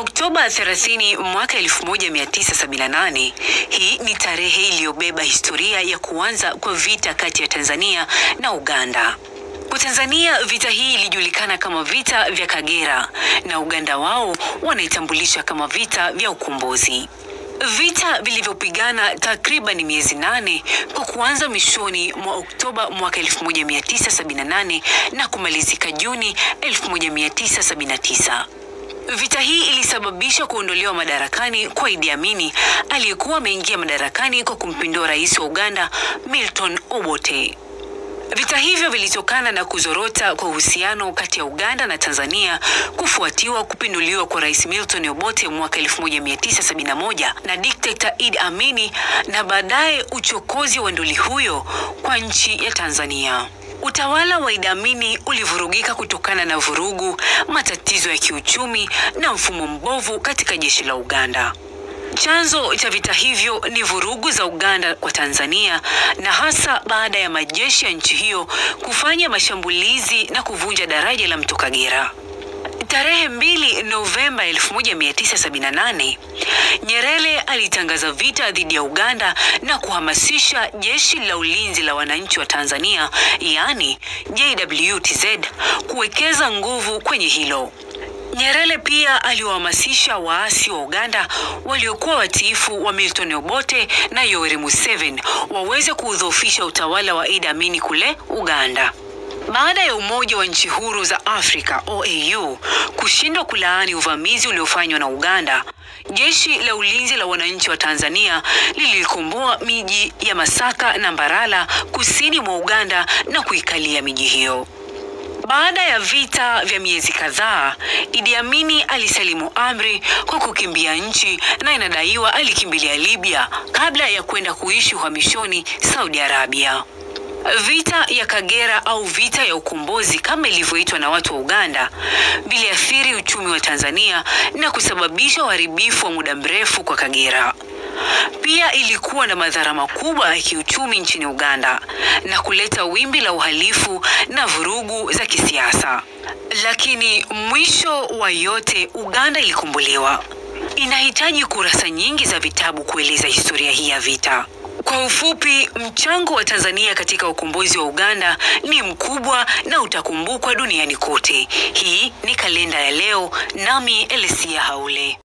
Oktoba 30 mwaka 1978, hii ni tarehe iliyobeba historia ya kuanza kwa vita kati ya Tanzania na Uganda. Kwa Tanzania vita hii ilijulikana kama vita vya Kagera na Uganda wao wanaitambulisha kama vita vya ukombozi. Vita vilivyopigana takriban miezi nane kwa kuanza mwishoni mwa Oktoba mwaka 1978 na kumalizika Juni 1979. Vita hii ilisababisha kuondolewa madarakani kwa Idi Amini aliyekuwa ameingia madarakani kwa kumpindua rais wa Uganda Milton Obote. Vita hivyo vilitokana na kuzorota kwa uhusiano kati ya Uganda na Tanzania kufuatiwa kupinduliwa kwa Rais Milton Obote mwaka 1971 na dikteta Idi Amini na baadaye uchokozi wa nduli huyo kwa nchi ya Tanzania. Utawala wa Idi Amin ulivurugika kutokana na vurugu, matatizo ya kiuchumi na mfumo mbovu katika jeshi la Uganda. Chanzo cha vita hivyo ni vurugu za Uganda kwa Tanzania na hasa baada ya majeshi ya nchi hiyo kufanya mashambulizi na kuvunja daraja la mto Kagera. Tarehe mbili Novemba 1978, Nyerere alitangaza vita dhidi ya Uganda na kuhamasisha jeshi la ulinzi la wananchi wa Tanzania, yaani JWTZ, kuwekeza nguvu kwenye hilo. Nyerere pia aliwahamasisha waasi wa Uganda waliokuwa watiifu wa Milton Obote na Yoweri Museveni waweze kuudhoofisha utawala wa Idi Amin kule Uganda. Baada ya Umoja wa Nchi Huru za Afrika OAU kushindwa kulaani uvamizi uliofanywa na Uganda, jeshi la ulinzi la wananchi wa Tanzania lilikomboa miji ya Masaka na mbarala kusini mwa Uganda na kuikalia miji hiyo. Baada ya vita vya miezi kadhaa, Idi Amin alisalimu amri kwa kukimbia nchi na inadaiwa alikimbilia Libya kabla ya kwenda kuishi uhamishoni Saudi Arabia. Vita ya Kagera au vita ya ukombozi kama ilivyoitwa na watu wa Uganda viliathiri uchumi wa Tanzania na kusababisha uharibifu wa muda mrefu kwa Kagera. Pia ilikuwa na madhara makubwa ya kiuchumi nchini Uganda na kuleta wimbi la uhalifu na vurugu za kisiasa. Lakini mwisho wa yote, Uganda ilikumbuliwa. Inahitaji kurasa nyingi za vitabu kueleza historia hii ya vita. Kwa ufupi, mchango wa Tanzania katika ukombozi wa Uganda ni mkubwa na utakumbukwa duniani kote. Hii ni kalenda ya leo, nami Elesia Haule.